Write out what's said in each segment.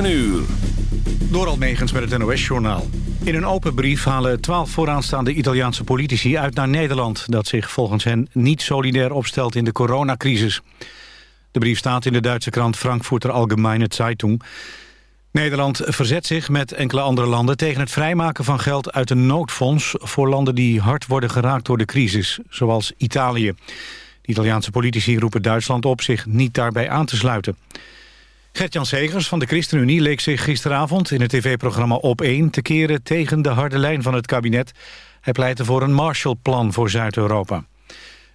7 uur. Door Almegens met het NOS-journaal. In een open brief halen twaalf vooraanstaande Italiaanse politici uit naar Nederland... dat zich volgens hen niet solidair opstelt in de coronacrisis. De brief staat in de Duitse krant Frankfurter Allgemeine Zeitung. Nederland verzet zich met enkele andere landen tegen het vrijmaken van geld uit een noodfonds... voor landen die hard worden geraakt door de crisis, zoals Italië. De Italiaanse politici roepen Duitsland op zich niet daarbij aan te sluiten. Gert-Jan Segers van de ChristenUnie leek zich gisteravond in het tv-programma Op1 te keren tegen de harde lijn van het kabinet. Hij pleitte voor een Marshallplan voor Zuid-Europa.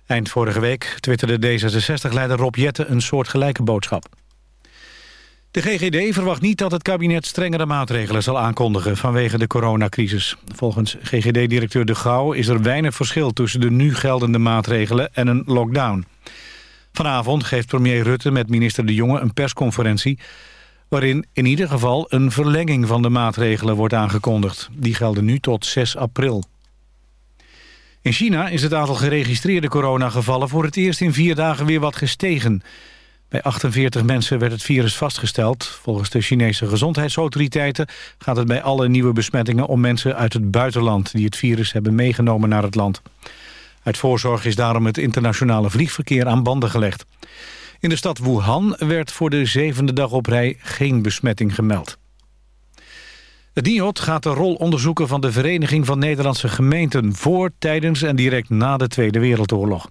Eind vorige week twitterde D66-leider Rob Jette een soortgelijke boodschap. De GGD verwacht niet dat het kabinet strengere maatregelen zal aankondigen vanwege de coronacrisis. Volgens GGD-directeur De Gouw is er weinig verschil tussen de nu geldende maatregelen en een lockdown. Vanavond geeft premier Rutte met minister De Jonge een persconferentie... waarin in ieder geval een verlenging van de maatregelen wordt aangekondigd. Die gelden nu tot 6 april. In China is het aantal geregistreerde coronagevallen... voor het eerst in vier dagen weer wat gestegen. Bij 48 mensen werd het virus vastgesteld. Volgens de Chinese gezondheidsautoriteiten gaat het bij alle nieuwe besmettingen... om mensen uit het buitenland die het virus hebben meegenomen naar het land. Uit voorzorg is daarom het internationale vliegverkeer aan banden gelegd. In de stad Wuhan werd voor de zevende dag op rij geen besmetting gemeld. Het NIOD gaat de rol onderzoeken van de Vereniging van Nederlandse Gemeenten... voor, tijdens en direct na de Tweede Wereldoorlog.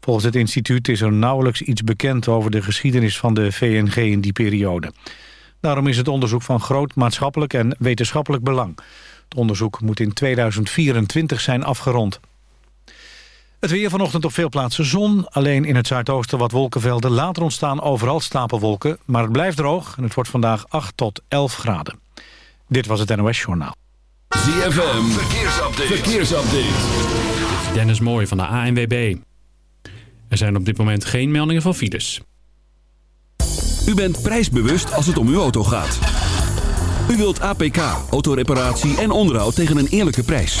Volgens het instituut is er nauwelijks iets bekend over de geschiedenis van de VNG in die periode. Daarom is het onderzoek van groot maatschappelijk en wetenschappelijk belang. Het onderzoek moet in 2024 zijn afgerond. Het weer vanochtend op veel plaatsen zon. Alleen in het zuidoosten wat wolkenvelden. Later ontstaan overal stapelwolken. Maar het blijft droog en het wordt vandaag 8 tot 11 graden. Dit was het NOS Journaal. ZFM, verkeersupdate. verkeersupdate. Dennis Mooij van de ANWB. Er zijn op dit moment geen meldingen van files. U bent prijsbewust als het om uw auto gaat. U wilt APK, autoreparatie en onderhoud tegen een eerlijke prijs.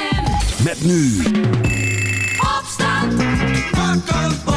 Met nu. Opstand. Wakker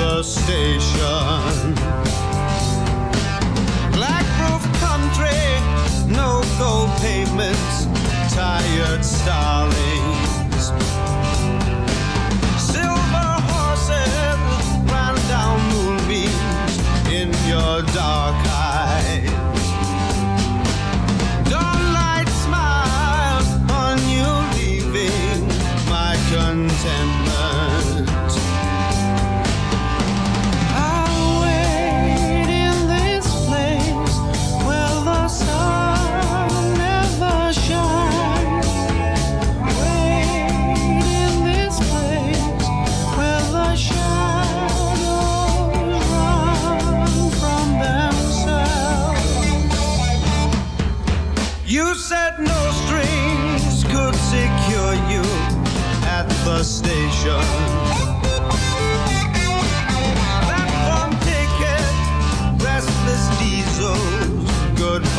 the station. Black roof country, no gold pavements, tired starlings. Silver horses, ran down moonbeams in your dark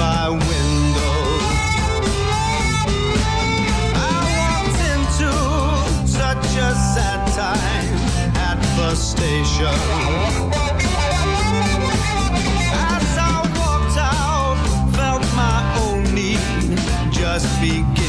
by window. I walked into such a sad time at the station. As I walked out, felt my own need just begin.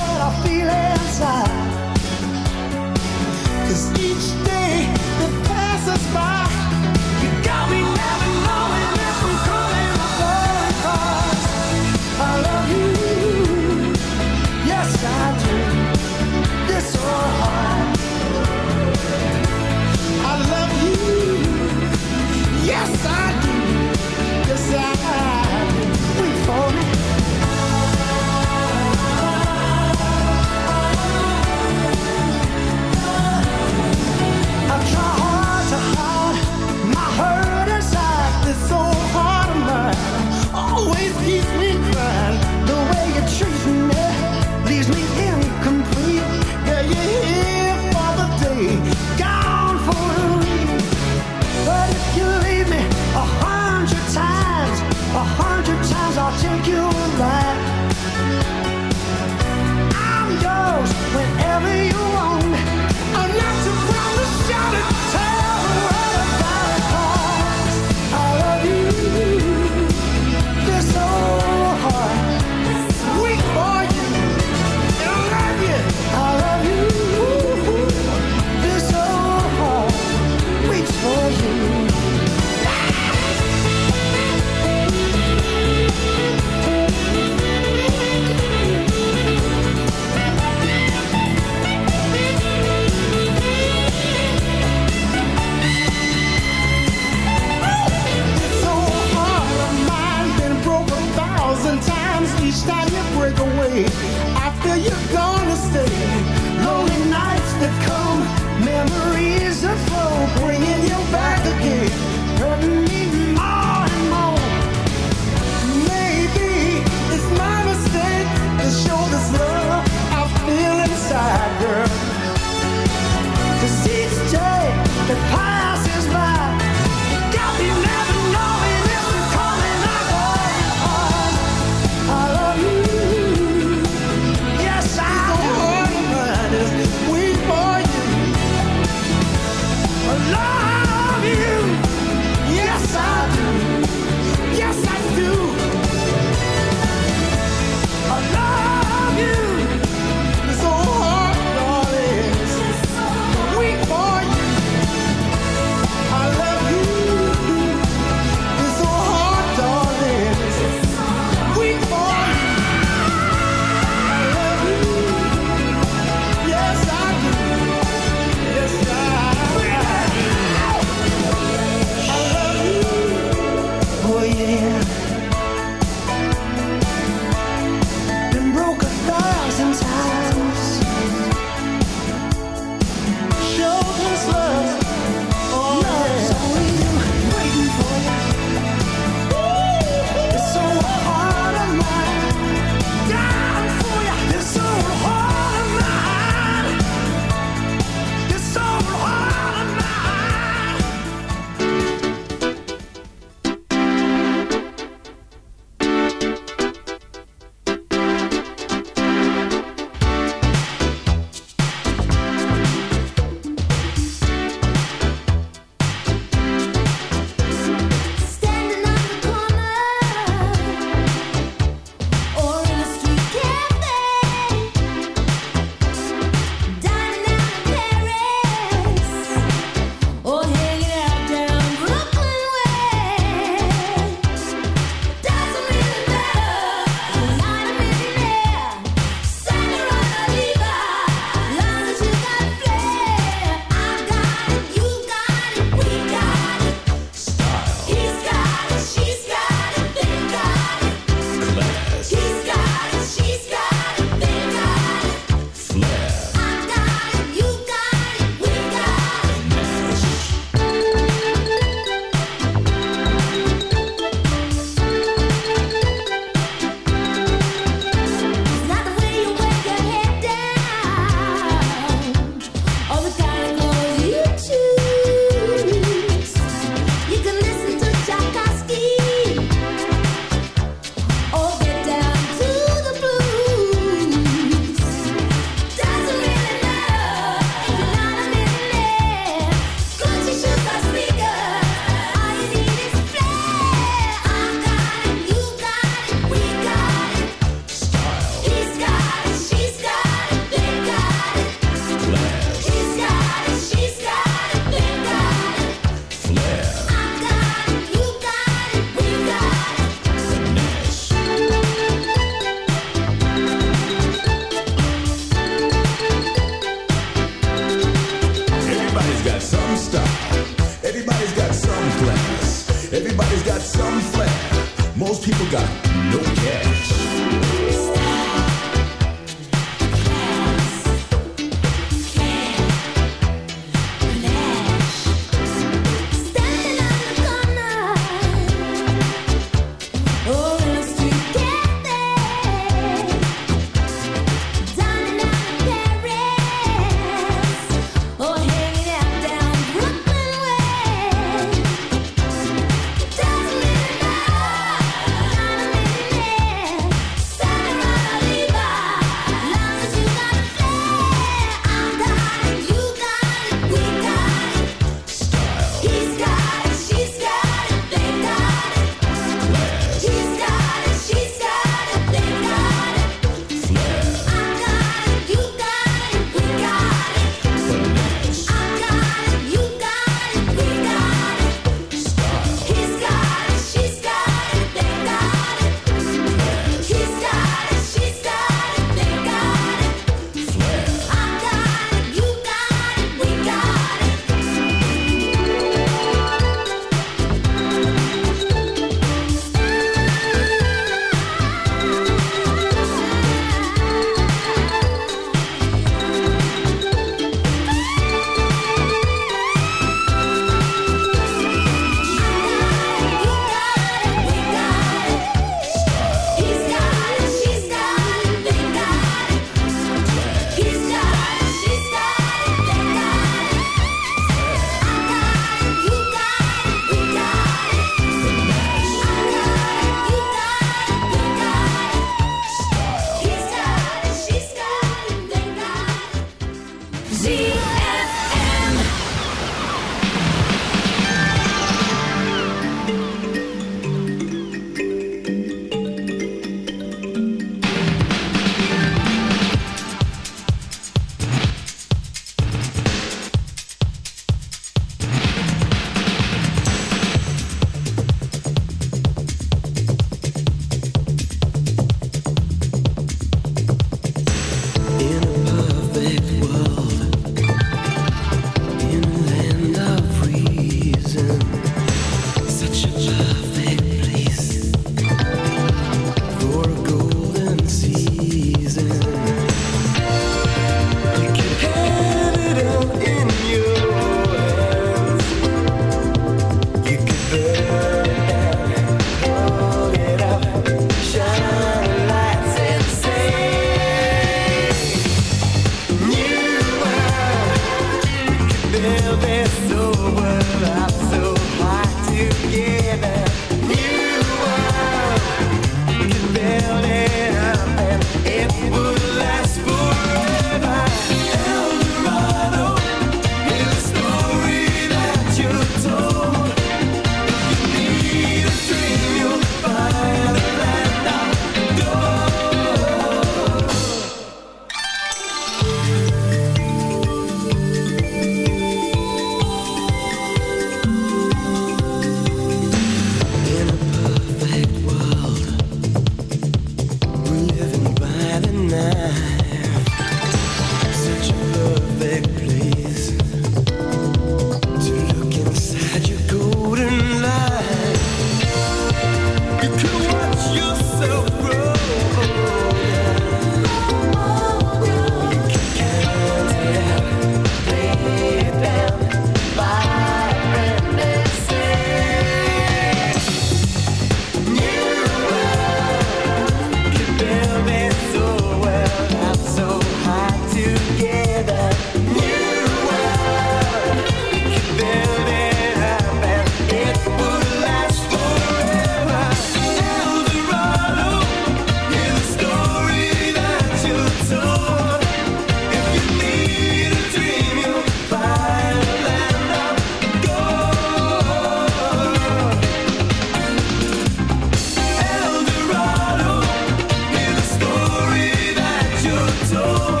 Oh.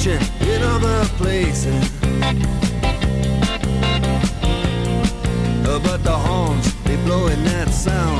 fishing in other places. Uh, but the horns, they blowing that sound.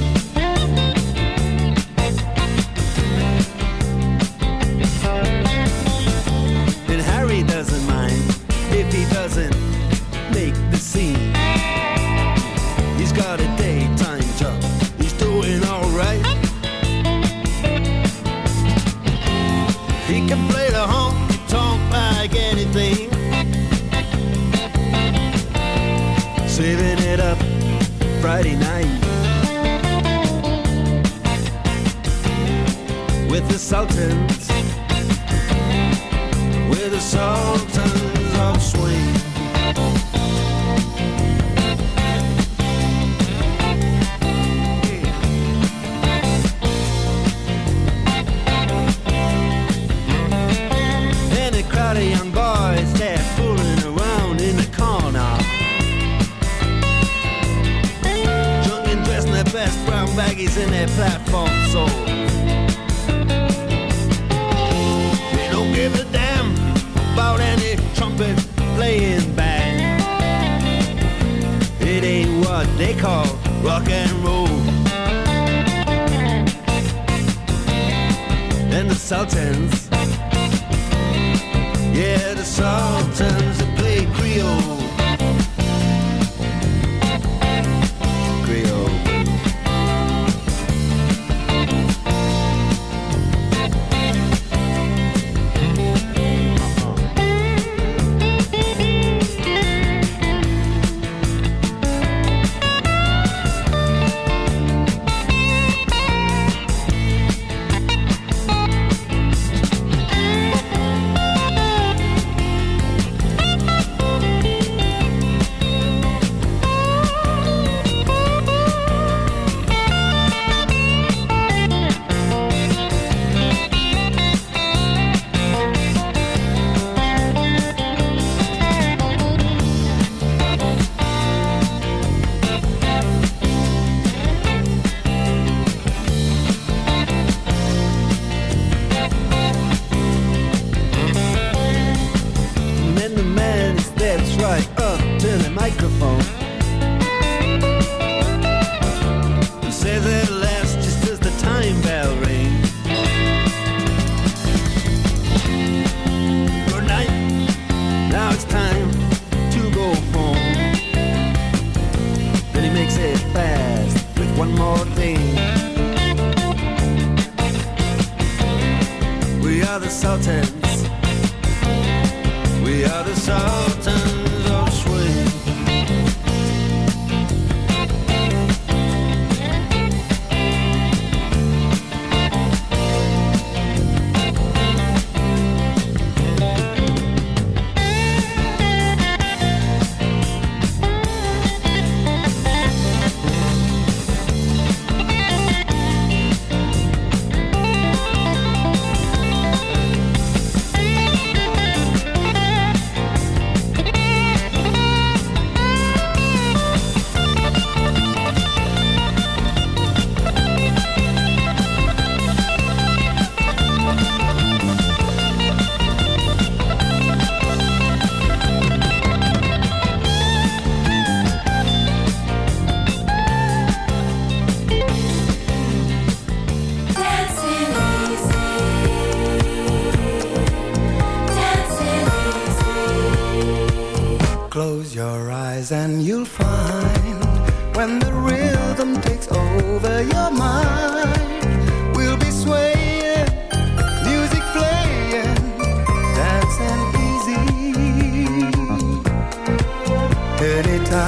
doing alright. He can play the honky tonk like anything. Saving it up Friday night. With the Sultans. With the Sultans of Swing. in their platform soul. They don't give a damn about any trumpet playing band. It ain't what they call rock and roll. And the Sultans, yeah, the Sultans that play Creole.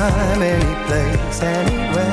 time, any place, anywhere.